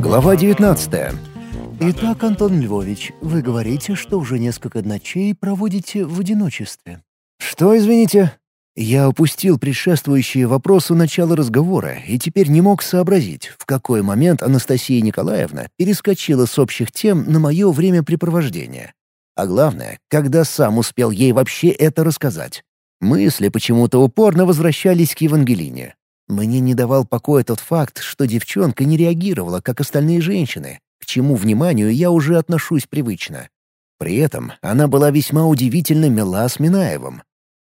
Глава 19 Итак, Антон Львович, вы говорите, что уже несколько ночей проводите в одиночестве. Что, извините? Я упустил предшествующие вопросы начала разговора и теперь не мог сообразить, в какой момент Анастасия Николаевна перескочила с общих тем на мое времяпрепровождение. А главное, когда сам успел ей вообще это рассказать. Мысли почему-то упорно возвращались к Евангелине. Мне не давал покоя тот факт, что девчонка не реагировала, как остальные женщины, к чему вниманию я уже отношусь привычно. При этом она была весьма удивительно мила с Минаевым,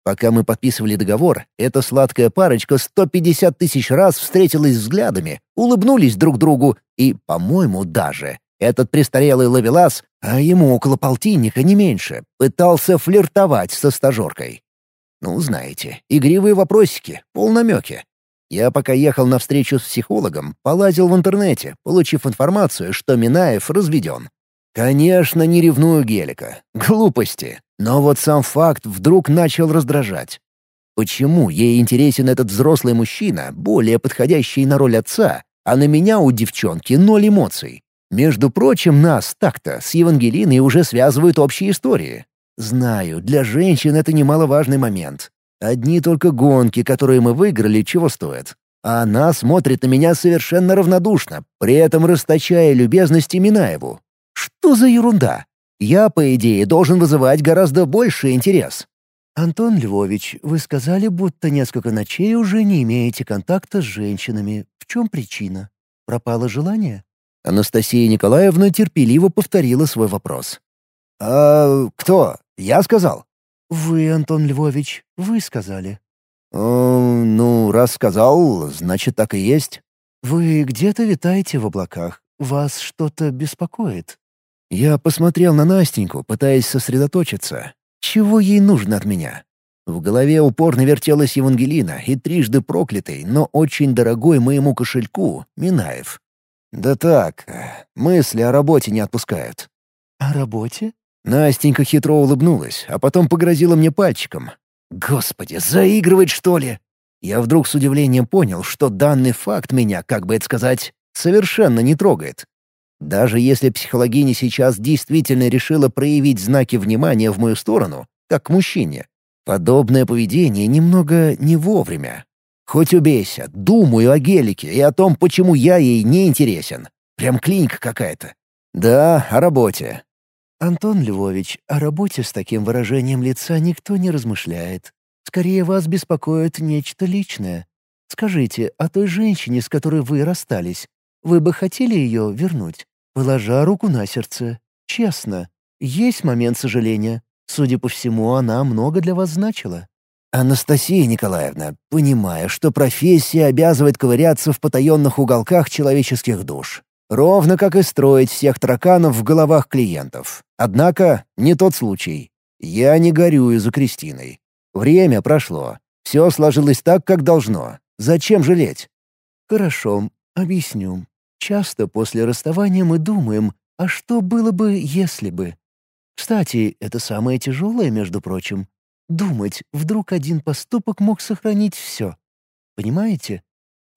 Пока мы подписывали договор, эта сладкая парочка 150 тысяч раз встретилась взглядами, улыбнулись друг другу и, по-моему, даже этот престарелый ловелас, а ему около полтинника не меньше, пытался флиртовать со стажеркой. Ну, знаете, игривые вопросики, полнамеки. Я пока ехал на встречу с психологом, полазил в интернете, получив информацию, что Минаев разведен. Конечно, не ревную Гелика. Глупости. Но вот сам факт вдруг начал раздражать. Почему ей интересен этот взрослый мужчина, более подходящий на роль отца, а на меня у девчонки ноль эмоций? Между прочим, нас так-то с Евангелиной уже связывают общие истории. Знаю, для женщин это немаловажный момент. Одни только гонки, которые мы выиграли, чего стоят. А она смотрит на меня совершенно равнодушно, при этом расточая любезности Минаеву. Что за ерунда? Я, по идее, должен вызывать гораздо больший интерес. «Антон Львович, вы сказали, будто несколько ночей уже не имеете контакта с женщинами. В чем причина? Пропало желание?» Анастасия Николаевна терпеливо повторила свой вопрос. «А кто? Я сказал?» «Вы, Антон Львович, вы сказали». «Э, «Ну, раз сказал, значит, так и есть». «Вы где-то витаете в облаках. Вас что-то беспокоит?» Я посмотрел на Настеньку, пытаясь сосредоточиться. Чего ей нужно от меня? В голове упорно вертелась Евангелина и трижды проклятый, но очень дорогой моему кошельку Минаев. «Да так, мысли о работе не отпускают». «О работе?» Настенька хитро улыбнулась, а потом погрозила мне пальчиком. «Господи, заигрывает, что ли?» Я вдруг с удивлением понял, что данный факт меня, как бы это сказать, совершенно не трогает. Даже если психологиня сейчас действительно решила проявить знаки внимания в мою сторону, как к мужчине, подобное поведение немного не вовремя. Хоть убейся, думаю о Гелике и о том, почему я ей не интересен. Прям клиника какая-то. Да, о работе. Антон Львович, о работе с таким выражением лица никто не размышляет. Скорее вас беспокоит нечто личное. Скажите, о той женщине, с которой вы расстались, вы бы хотели ее вернуть? Положа руку на сердце. Честно. Есть момент сожаления. Судя по всему, она много для вас значила. Анастасия Николаевна, понимая, что профессия обязывает ковыряться в потаенных уголках человеческих душ. Ровно как и строить всех тараканов в головах клиентов. Однако, не тот случай. Я не горюю за Кристиной. Время прошло. Все сложилось так, как должно. Зачем жалеть? Хорошо, объясню. Часто после расставания мы думаем, а что было бы, если бы? Кстати, это самое тяжелое, между прочим. Думать, вдруг один поступок мог сохранить все. Понимаете?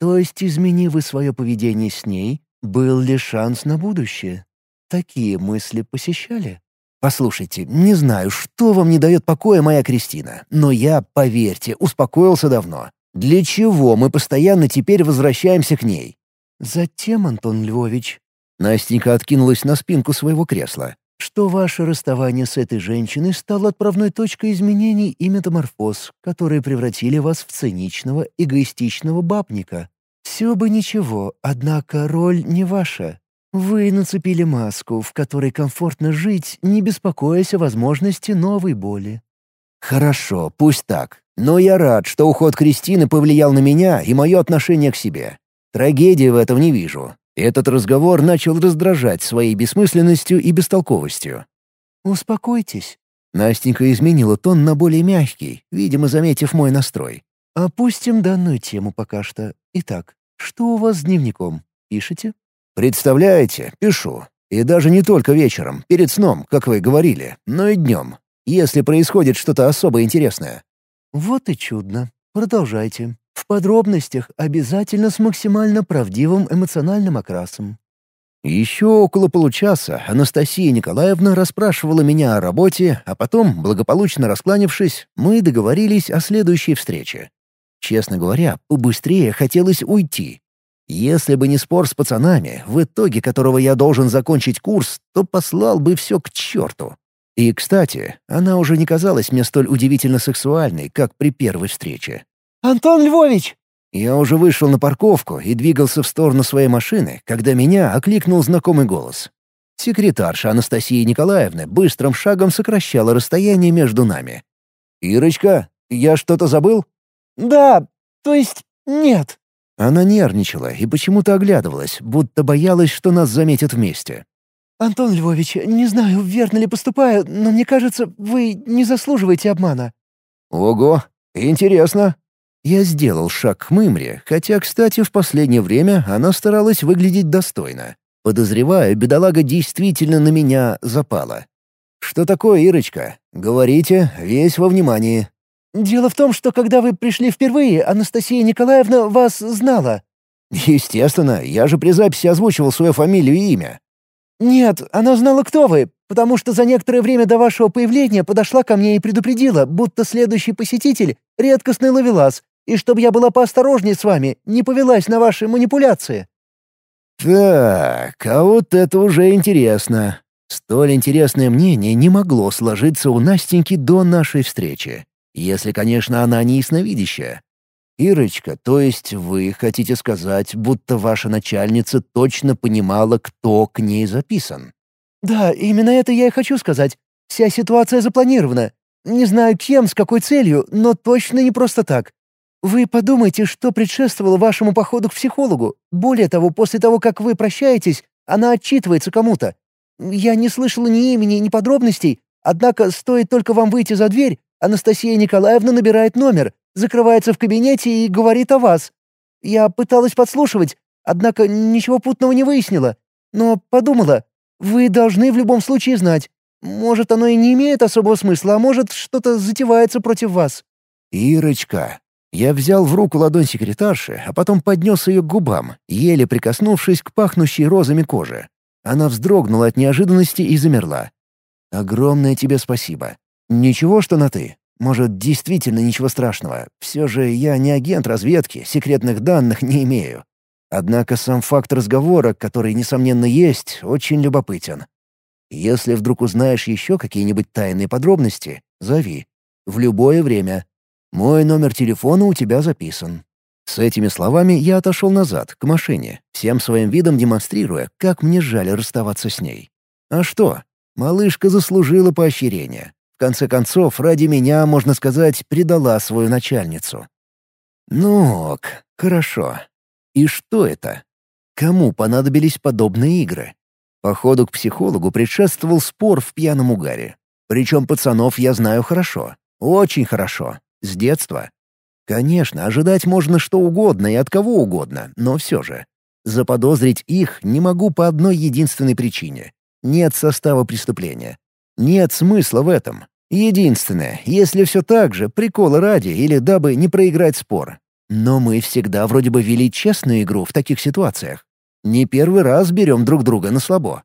То есть, измени вы свое поведение с ней, был ли шанс на будущее? Такие мысли посещали? «Послушайте, не знаю, что вам не дает покоя моя Кристина, но я, поверьте, успокоился давно. Для чего мы постоянно теперь возвращаемся к ней? Затем, Антон Львович...» Настенька откинулась на спинку своего кресла. «Что ваше расставание с этой женщиной стало отправной точкой изменений и метаморфоз, которые превратили вас в циничного, эгоистичного бабника. Все бы ничего, однако роль не ваша. Вы нацепили маску, в которой комфортно жить, не беспокоясь о возможности новой боли». «Хорошо, пусть так. Но я рад, что уход Кристины повлиял на меня и мое отношение к себе. Трагедии в этом не вижу. Этот разговор начал раздражать своей бессмысленностью и бестолковостью. «Успокойтесь». Настенька изменила тон на более мягкий, видимо, заметив мой настрой. «Опустим данную тему пока что. Итак, что у вас с дневником? Пишете?» «Представляете, пишу. И даже не только вечером, перед сном, как вы говорили, но и днем, если происходит что-то особо интересное. Вот и чудно. Продолжайте. В подробностях обязательно с максимально правдивым эмоциональным окрасом. Еще около получаса Анастасия Николаевна расспрашивала меня о работе, а потом, благополучно раскланившись, мы договорились о следующей встрече. Честно говоря, побыстрее хотелось уйти, если бы не спор с пацанами, в итоге которого я должен закончить курс, то послал бы все к черту. И, кстати, она уже не казалась мне столь удивительно сексуальной, как при первой встрече. «Антон Львович!» Я уже вышел на парковку и двигался в сторону своей машины, когда меня окликнул знакомый голос. Секретарша Анастасия Николаевна быстрым шагом сокращала расстояние между нами. «Ирочка, я что-то забыл?» «Да, то есть нет». Она нервничала и почему-то оглядывалась, будто боялась, что нас заметят вместе. «Антон Львович, не знаю, верно ли поступаю, но мне кажется, вы не заслуживаете обмана». «Ого, интересно». Я сделал шаг к Мымре, хотя, кстати, в последнее время она старалась выглядеть достойно. Подозреваю, бедолага действительно на меня запала. «Что такое, Ирочка? Говорите, весь во внимании». «Дело в том, что когда вы пришли впервые, Анастасия Николаевна вас знала». «Естественно, я же при записи озвучивал свою фамилию и имя». «Нет, она знала, кто вы, потому что за некоторое время до вашего появления подошла ко мне и предупредила, будто следующий посетитель — редкостный ловелас, и чтобы я была поосторожнее с вами, не повелась на ваши манипуляции». «Так, а вот это уже интересно. Столь интересное мнение не могло сложиться у Настеньки до нашей встречи. Если, конечно, она не ясновидящая. Ирочка, то есть вы хотите сказать, будто ваша начальница точно понимала, кто к ней записан? Да, именно это я и хочу сказать. Вся ситуация запланирована. Не знаю кем, с какой целью, но точно не просто так. Вы подумайте, что предшествовало вашему походу к психологу. Более того, после того, как вы прощаетесь, она отчитывается кому-то. Я не слышала ни имени, ни подробностей, однако стоит только вам выйти за дверь, Анастасия Николаевна набирает номер, закрывается в кабинете и говорит о вас. Я пыталась подслушивать, однако ничего путного не выяснила. Но подумала, вы должны в любом случае знать. Может, оно и не имеет особого смысла, а может, что-то затевается против вас». «Ирочка». Я взял в руку ладонь секретарши, а потом поднес ее к губам, еле прикоснувшись к пахнущей розами коже. Она вздрогнула от неожиданности и замерла. «Огромное тебе спасибо. «Ничего, что на «ты». Может, действительно ничего страшного. Все же я не агент разведки, секретных данных не имею. Однако сам факт разговора, который, несомненно, есть, очень любопытен. Если вдруг узнаешь еще какие-нибудь тайные подробности, зови. В любое время. Мой номер телефона у тебя записан». С этими словами я отошел назад, к машине, всем своим видом демонстрируя, как мне жаль расставаться с ней. А что? Малышка заслужила поощрение конце концов, ради меня, можно сказать, предала свою начальницу. Ну ок, хорошо. И что это? Кому понадобились подобные игры? Походу к психологу предшествовал спор в пьяном угаре. Причем пацанов я знаю хорошо. Очень хорошо. С детства. Конечно, ожидать можно что угодно и от кого угодно, но все же. Заподозрить их не могу по одной единственной причине. Нет состава преступления. Нет смысла в этом. Единственное, если все так же, прикола ради или дабы не проиграть спор. Но мы всегда вроде бы вели честную игру в таких ситуациях. Не первый раз берем друг друга на слабо.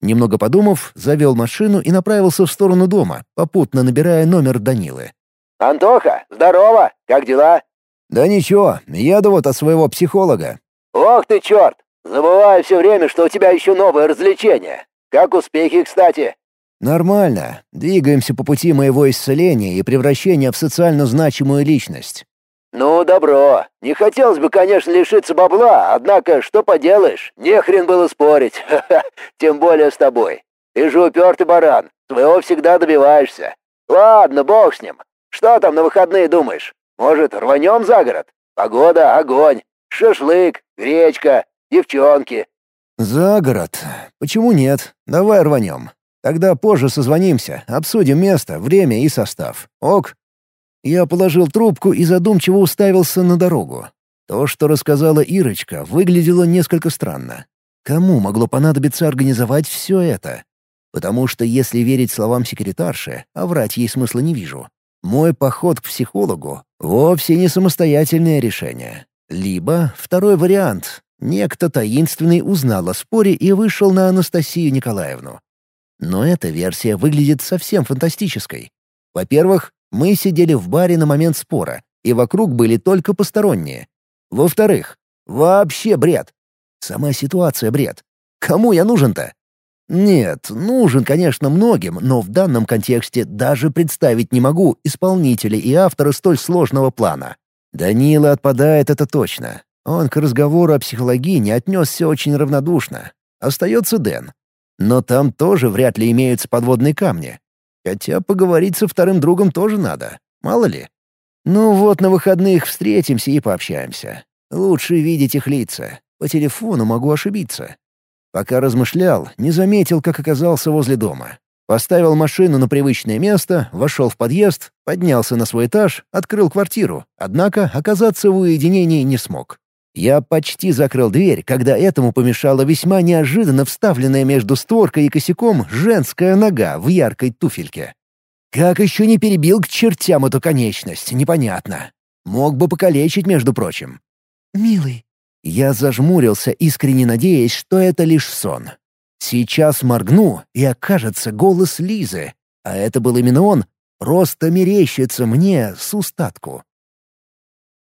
Немного подумав, завел машину и направился в сторону дома, попутно набирая номер Данилы. «Антоха, здорово! Как дела?» «Да ничего, еду вот от своего психолога». «Ох ты, черт! Забываю все время, что у тебя еще новое развлечение. Как успехи, кстати?» «Нормально. Двигаемся по пути моего исцеления и превращения в социально значимую личность». «Ну, добро. Не хотелось бы, конечно, лишиться бабла, однако, что поделаешь, не хрен было спорить, тем более с тобой. Ты же упертый баран, своего всегда добиваешься. Ладно, бог с ним. Что там на выходные думаешь? Может, рванем за город? Погода — огонь. Шашлык, гречка, девчонки». «За город? Почему нет? Давай рванем. Тогда позже созвонимся, обсудим место, время и состав. Ок?» Я положил трубку и задумчиво уставился на дорогу. То, что рассказала Ирочка, выглядело несколько странно. Кому могло понадобиться организовать все это? Потому что если верить словам секретарши, а врать ей смысла не вижу, мой поход к психологу вовсе не самостоятельное решение. Либо второй вариант. Некто таинственный узнал о споре и вышел на Анастасию Николаевну. Но эта версия выглядит совсем фантастической. Во-первых, мы сидели в баре на момент спора, и вокруг были только посторонние. Во-вторых, вообще бред. Сама ситуация бред. Кому я нужен-то? Нет, нужен, конечно, многим, но в данном контексте даже представить не могу исполнителя и автора столь сложного плана. Данила отпадает это точно. Он к разговору о психологии отнесся очень равнодушно. Остается Дэн. Но там тоже вряд ли имеются подводные камни. Хотя поговорить со вторым другом тоже надо. Мало ли. Ну вот на выходных встретимся и пообщаемся. Лучше видеть их лица. По телефону могу ошибиться. Пока размышлял, не заметил, как оказался возле дома. Поставил машину на привычное место, вошел в подъезд, поднялся на свой этаж, открыл квартиру, однако оказаться в уединении не смог. Я почти закрыл дверь, когда этому помешала весьма неожиданно вставленная между створкой и косяком женская нога в яркой туфельке. Как еще не перебил к чертям эту конечность, непонятно. Мог бы покалечить, между прочим. «Милый, я зажмурился, искренне надеясь, что это лишь сон. Сейчас моргну, и окажется голос Лизы. А это был именно он. Просто мерещится мне с устатку.